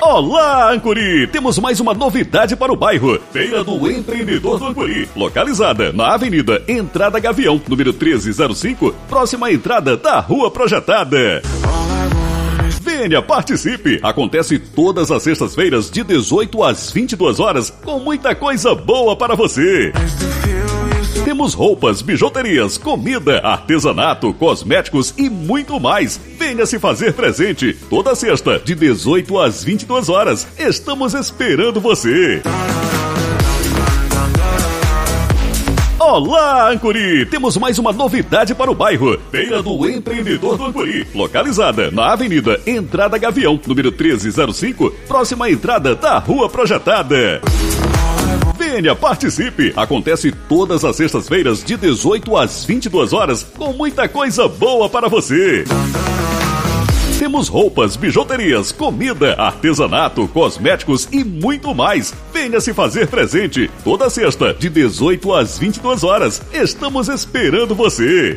Olá, Ancuri! Temos mais uma novidade para o bairro. Feira do Empreendedor do Ancuri. Localizada na Avenida Entrada Gavião, número 1305, próxima à entrada da Rua Projetada. Venha, participe! Acontece todas as sextas-feiras, de 18 às 22 horas, com muita coisa boa para você. Temos roupas, bijuterias, comida, artesanato, cosméticos e muito mais. Venha se fazer presente toda sexta, de 18 às 22 horas. Estamos esperando você. Olá, Ancuri! Temos mais uma novidade para o bairro. Feira do Empreendedor do Ancuri. Localizada na Avenida Entrada Gavião, número 1305, próxima entrada da Rua Projetada. Venha, participe! Acontece todas as sextas-feiras, de 18 às 22 horas, com muita coisa boa para você. Temos roupas, bijuterias, comida, artesanato, cosméticos e muito mais. Venha se fazer presente toda sexta, de 18 às 22 horas. Estamos esperando você.